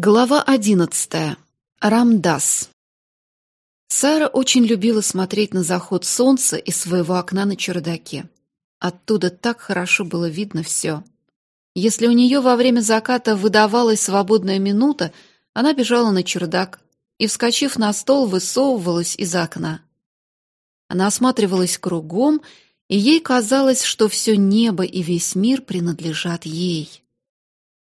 Глава одиннадцатая. Рамдас. Сара очень любила смотреть на заход солнца из своего окна на чердаке. Оттуда так хорошо было видно все. Если у нее во время заката выдавалась свободная минута, она бежала на чердак и, вскочив на стол, высовывалась из окна. Она осматривалась кругом, и ей казалось, что все небо и весь мир принадлежат ей.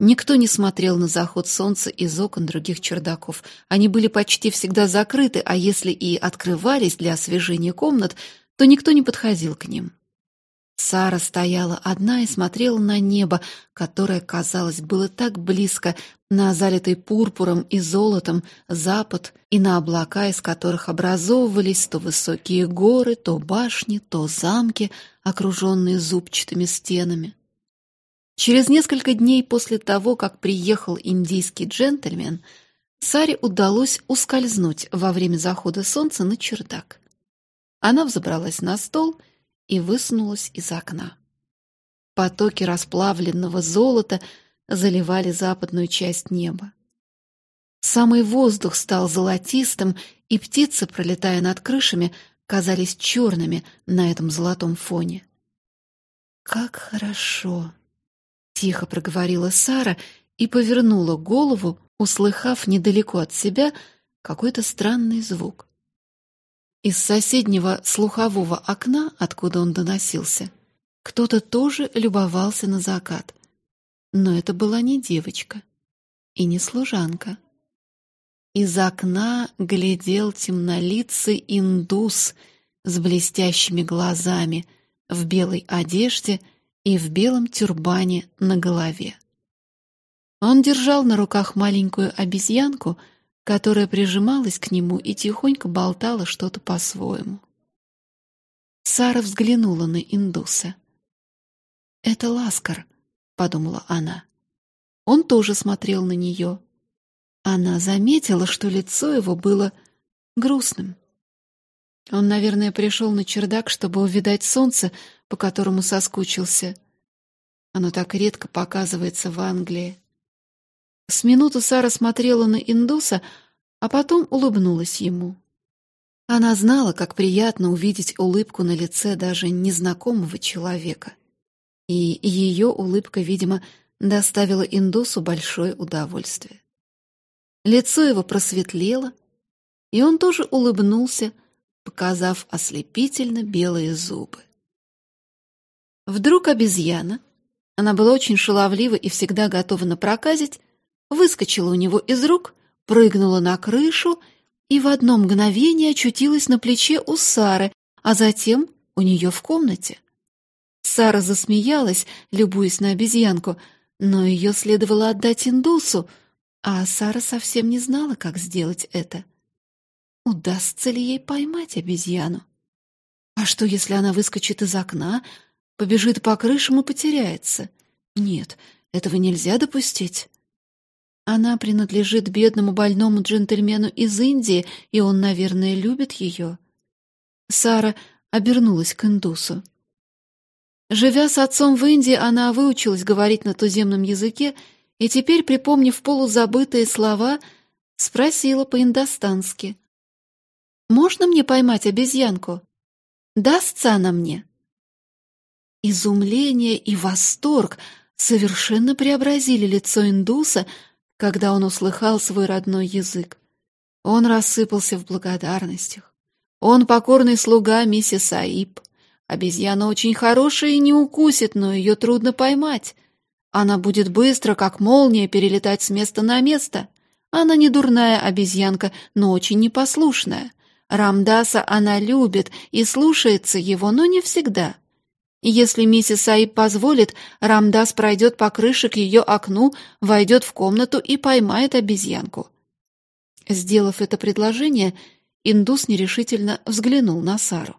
Никто не смотрел на заход солнца из окон других чердаков. Они были почти всегда закрыты, а если и открывались для освежения комнат, то никто не подходил к ним. Сара стояла одна и смотрела на небо, которое, казалось, было так близко, на залитый пурпуром и золотом запад и на облака, из которых образовывались то высокие горы, то башни, то замки, окруженные зубчатыми стенами. Через несколько дней после того, как приехал индийский джентльмен, Саре удалось ускользнуть во время захода солнца на чердак. Она взобралась на стол и высунулась из окна. Потоки расплавленного золота заливали западную часть неба. Самый воздух стал золотистым, и птицы, пролетая над крышами, казались черными на этом золотом фоне. «Как хорошо!» Тихо проговорила Сара и повернула голову, услыхав недалеко от себя какой-то странный звук. Из соседнего слухового окна, откуда он доносился, кто-то тоже любовался на закат. Но это была не девочка и не служанка. Из окна глядел темнолицый индус с блестящими глазами в белой одежде — и в белом тюрбане на голове. Он держал на руках маленькую обезьянку, которая прижималась к нему и тихонько болтала что-то по-своему. Сара взглянула на индуса. «Это Ласкар», — подумала она. Он тоже смотрел на нее. Она заметила, что лицо его было грустным. Он, наверное, пришел на чердак, чтобы увидать солнце, по которому соскучился. Оно так редко показывается в Англии. С минуту Сара смотрела на индуса, а потом улыбнулась ему. Она знала, как приятно увидеть улыбку на лице даже незнакомого человека. И ее улыбка, видимо, доставила индусу большое удовольствие. Лицо его просветлело, и он тоже улыбнулся, показав ослепительно белые зубы. Вдруг обезьяна, она была очень шаловлива и всегда готова напроказить, выскочила у него из рук, прыгнула на крышу и в одно мгновение очутилась на плече у Сары, а затем у нее в комнате. Сара засмеялась, любуясь на обезьянку, но ее следовало отдать индусу, а Сара совсем не знала, как сделать это. Удастся ли ей поймать обезьяну? А что, если она выскочит из окна, побежит по крышам и потеряется? Нет, этого нельзя допустить. Она принадлежит бедному больному джентльмену из Индии, и он, наверное, любит ее. Сара обернулась к индусу. Живя с отцом в Индии, она выучилась говорить на туземном языке и теперь, припомнив полузабытые слова, спросила по-индостански. Можно мне поймать обезьянку? Дастся она мне?» Изумление и восторг совершенно преобразили лицо индуса, когда он услыхал свой родной язык. Он рассыпался в благодарностях. Он покорный слуга миссис Аиб. Обезьяна очень хорошая и не укусит, но ее трудно поймать. Она будет быстро, как молния, перелетать с места на место. Она не дурная обезьянка, но очень непослушная. Рамдаса она любит и слушается его, но не всегда. Если миссис Аиб позволит, Рамдас пройдет по крыше к ее окну, войдет в комнату и поймает обезьянку. Сделав это предложение, индус нерешительно взглянул на Сару.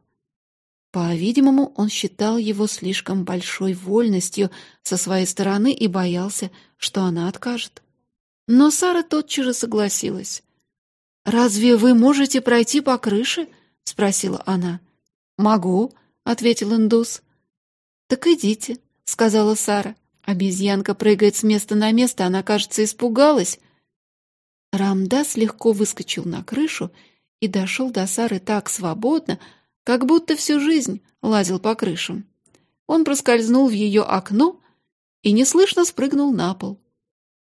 По-видимому, он считал его слишком большой вольностью со своей стороны и боялся, что она откажет. Но Сара тотчас же согласилась. «Разве вы можете пройти по крыше?» — спросила она. «Могу», — ответил индус. «Так идите», — сказала Сара. Обезьянка прыгает с места на место, она, кажется, испугалась. Рамдас легко выскочил на крышу и дошел до Сары так свободно, как будто всю жизнь лазил по крышам. Он проскользнул в ее окно и неслышно спрыгнул на пол.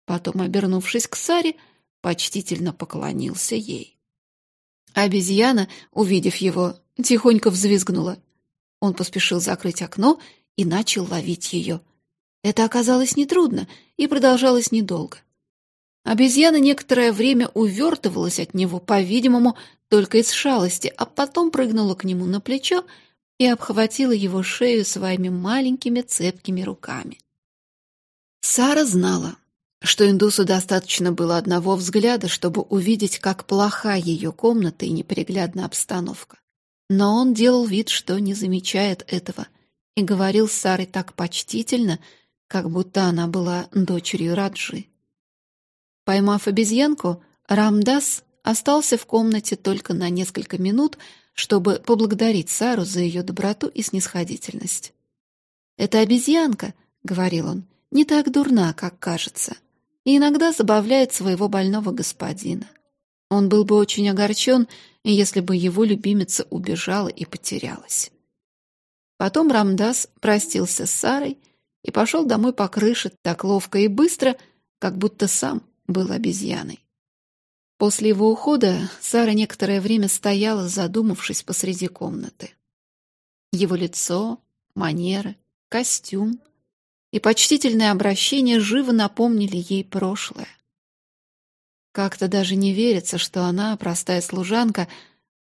Потом, обернувшись к Саре, почтительно поклонился ей. Обезьяна, увидев его, тихонько взвизгнула. Он поспешил закрыть окно и начал ловить ее. Это оказалось нетрудно и продолжалось недолго. Обезьяна некоторое время увертывалась от него, по-видимому, только из шалости, а потом прыгнула к нему на плечо и обхватила его шею своими маленькими цепкими руками. Сара знала, что индусу достаточно было одного взгляда, чтобы увидеть, как плоха ее комната и неприглядна обстановка. Но он делал вид, что не замечает этого, и говорил с Сарой так почтительно, как будто она была дочерью Раджи. Поймав обезьянку, Рамдас остался в комнате только на несколько минут, чтобы поблагодарить Сару за ее доброту и снисходительность. «Эта обезьянка», — говорил он, — «не так дурна, как кажется, и иногда забавляет своего больного господина. Он был бы очень огорчен, если бы его любимица убежала и потерялась». Потом Рамдас простился с Сарой и пошел домой по крыше так ловко и быстро, как будто сам был обезьяной. После его ухода Сара некоторое время стояла, задумавшись посреди комнаты. Его лицо, манеры, костюм и почтительное обращение живо напомнили ей прошлое. Как-то даже не верится, что она, простая служанка,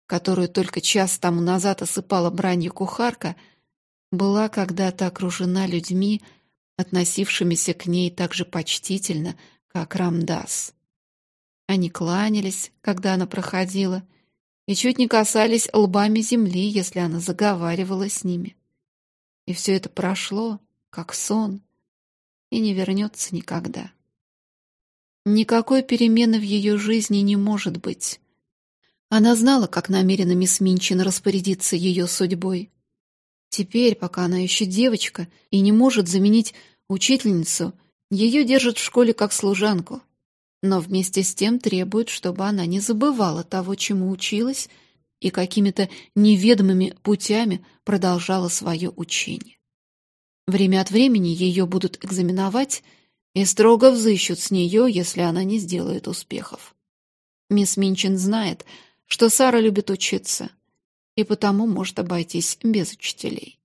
которую только час тому назад осыпала бранью кухарка, была когда-то окружена людьми, относившимися к ней так же почтительно, как Рамдас. Они кланялись, когда она проходила, и чуть не касались лбами земли, если она заговаривала с ними. И все это прошло, как сон, и не вернется никогда. Никакой перемены в ее жизни не может быть. Она знала, как намерена мисс Минчин распорядиться ее судьбой. Теперь, пока она еще девочка и не может заменить учительницу, ее держат в школе как служанку но вместе с тем требует, чтобы она не забывала того, чему училась, и какими-то неведомыми путями продолжала свое учение. Время от времени ее будут экзаменовать и строго взыщут с нее, если она не сделает успехов. Мисс Минчин знает, что Сара любит учиться, и потому может обойтись без учителей.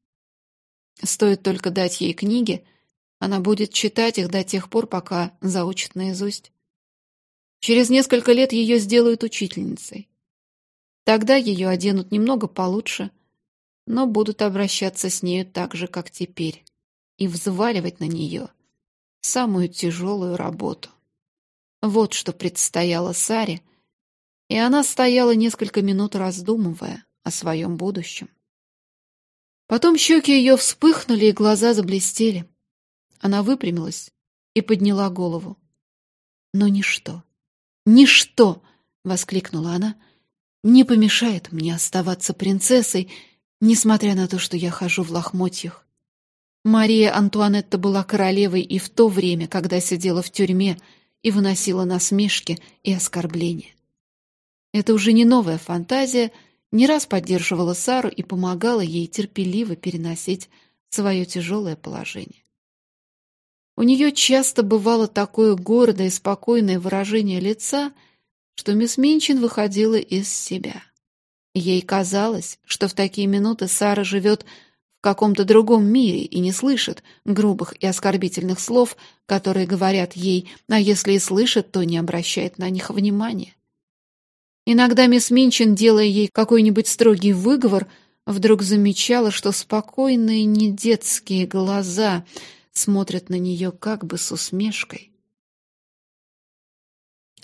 Стоит только дать ей книги, она будет читать их до тех пор, пока заучит наизусть. Через несколько лет ее сделают учительницей. Тогда ее оденут немного получше, но будут обращаться с нею так же, как теперь, и взваливать на нее самую тяжелую работу. Вот что предстояло Саре, и она стояла несколько минут, раздумывая о своем будущем. Потом щеки ее вспыхнули, и глаза заблестели. Она выпрямилась и подняла голову. Но ничто, «Ничто!» — воскликнула она. «Не помешает мне оставаться принцессой, несмотря на то, что я хожу в лохмотьях. Мария Антуанетта была королевой и в то время, когда сидела в тюрьме и выносила насмешки и оскорбления. Это уже не новая фантазия, не раз поддерживала Сару и помогала ей терпеливо переносить свое тяжелое положение. У нее часто бывало такое гордое и спокойное выражение лица, что мисс Минчин выходила из себя. Ей казалось, что в такие минуты Сара живет в каком-то другом мире и не слышит грубых и оскорбительных слов, которые говорят ей, а если и слышит, то не обращает на них внимания. Иногда мисс Минчин, делая ей какой-нибудь строгий выговор, вдруг замечала, что спокойные недетские глаза — смотрят на нее как бы с усмешкой.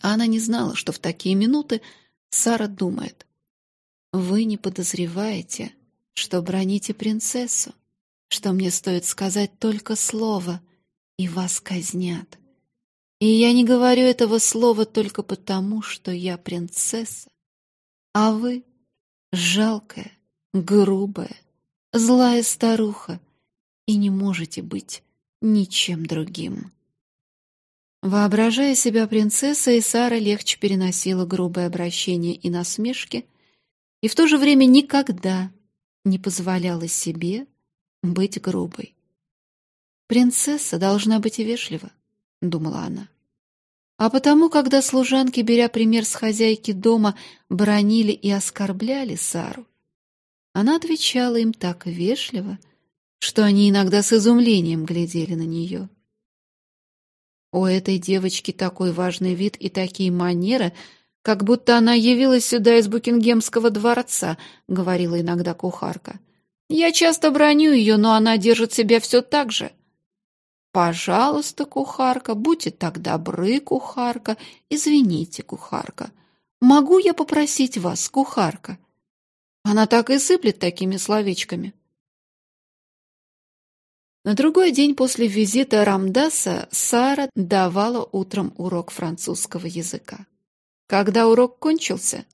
Она не знала, что в такие минуты Сара думает. «Вы не подозреваете, что броните принцессу, что мне стоит сказать только слово, и вас казнят. И я не говорю этого слова только потому, что я принцесса, а вы — жалкая, грубая, злая старуха, и не можете быть ничем другим. Воображая себя принцессой, Сара легче переносила грубое обращение и насмешки, и в то же время никогда не позволяла себе быть грубой. «Принцесса должна быть вежлива», — думала она. А потому, когда служанки, беря пример с хозяйки дома, бронили и оскорбляли Сару, она отвечала им так вежливо, что они иногда с изумлением глядели на нее. У этой девочки такой важный вид и такие манеры, как будто она явилась сюда из Букингемского дворца, — говорила иногда кухарка. Я часто броню ее, но она держит себя все так же. «Пожалуйста, кухарка, будьте так добры, кухарка, извините, кухарка. Могу я попросить вас, кухарка?» Она так и сыплет такими словечками. На другой день после визита Рамдаса Сара давала утром урок французского языка. Когда урок кончился,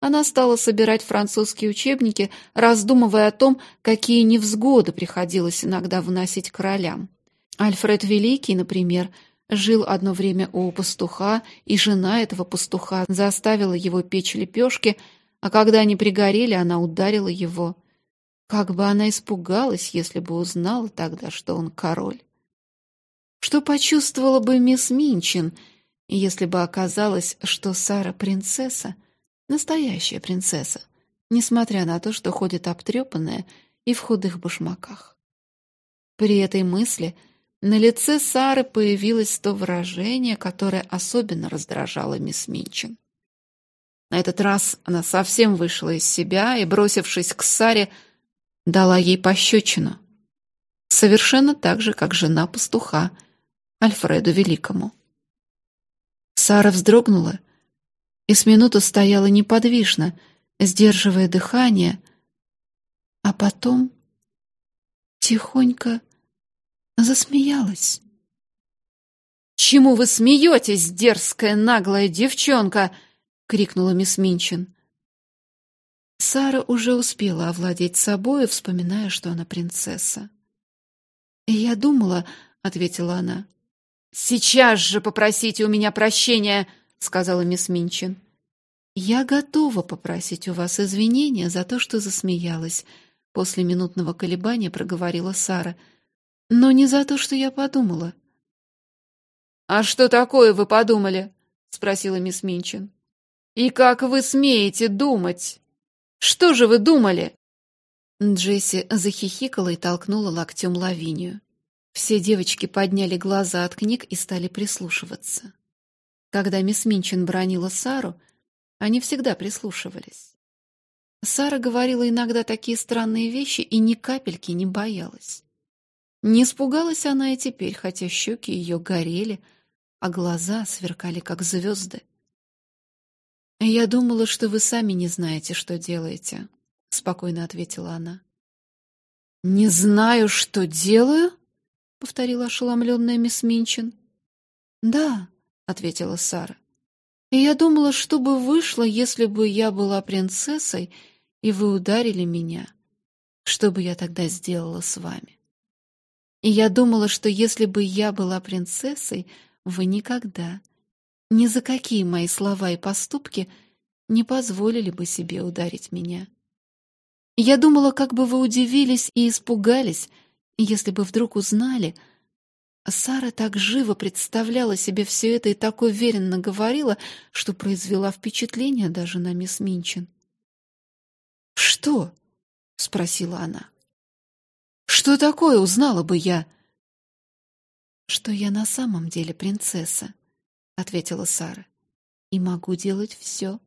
она стала собирать французские учебники, раздумывая о том, какие невзгоды приходилось иногда вносить королям. Альфред Великий, например, жил одно время у пастуха, и жена этого пастуха заставила его печь лепешки, а когда они пригорели, она ударила его. Как бы она испугалась, если бы узнала тогда, что он король. Что почувствовала бы мисс Минчин, если бы оказалось, что Сара принцесса, настоящая принцесса, несмотря на то, что ходит обтрепанная и в худых башмаках. При этой мысли — на лице Сары появилось то выражение, которое особенно раздражало мисс Минчин. На этот раз она совсем вышла из себя и, бросившись к Саре, дала ей пощечину. Совершенно так же, как жена пастуха, Альфреду Великому. Сара вздрогнула и с минуту стояла неподвижно, сдерживая дыхание, а потом тихонько засмеялась. «Чему вы смеетесь, дерзкая наглая девчонка?» — крикнула мисс Минчин. Сара уже успела овладеть собой, вспоминая, что она принцесса. «Я думала», — ответила она. «Сейчас же попросите у меня прощения», — сказала мисс Минчин. «Я готова попросить у вас извинения за то, что засмеялась», — после минутного колебания проговорила Сара — но не за то, что я подумала. «А что такое вы подумали?» — спросила мисс Минчин. «И как вы смеете думать? Что же вы думали?» Джесси захихикала и толкнула локтем Лавинию. Все девочки подняли глаза от книг и стали прислушиваться. Когда мисс Минчин бронила Сару, они всегда прислушивались. Сара говорила иногда такие странные вещи и ни капельки не боялась. Не испугалась она и теперь, хотя щеки ее горели, а глаза сверкали, как звезды. «Я думала, что вы сами не знаете, что делаете», — спокойно ответила она. «Не знаю, что делаю?» — повторила ошеломленная мисс Минчин. «Да», — ответила Сара. «И я думала, что бы вышло, если бы я была принцессой, и вы ударили меня. Что бы я тогда сделала с вами?» И я думала, что если бы я была принцессой, вы никогда, ни за какие мои слова и поступки не позволили бы себе ударить меня. Я думала, как бы вы удивились и испугались, если бы вдруг узнали. Сара так живо представляла себе все это и так уверенно говорила, что произвела впечатление даже на мисс Минчин. «Что?» — спросила она. Что такое узнала бы я? Что я на самом деле принцесса, ответила Сара. И могу делать все.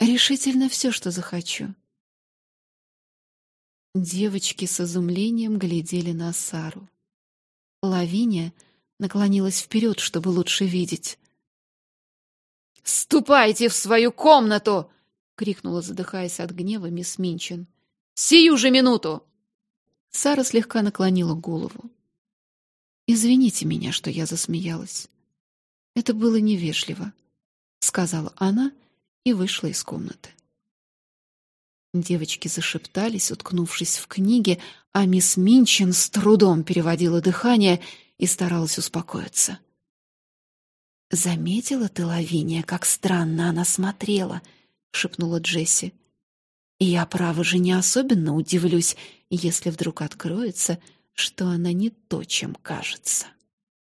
Решительно все, что захочу. Девочки с изумлением глядели на Сару. Лавиния наклонилась вперед, чтобы лучше видеть. «Ступайте в свою комнату!» — крикнула, задыхаясь от гнева, мисс Минчин. «Сию же минуту!» Сара слегка наклонила голову. «Извините меня, что я засмеялась. Это было невежливо», — сказала она и вышла из комнаты. Девочки зашептались, уткнувшись в книги, а мисс Минчин с трудом переводила дыхание и старалась успокоиться. «Заметила ты, Лавиния, как странно она смотрела?» — шепнула Джесси. «Я, право же, не особенно удивлюсь, если вдруг откроется, что она не то, чем кажется».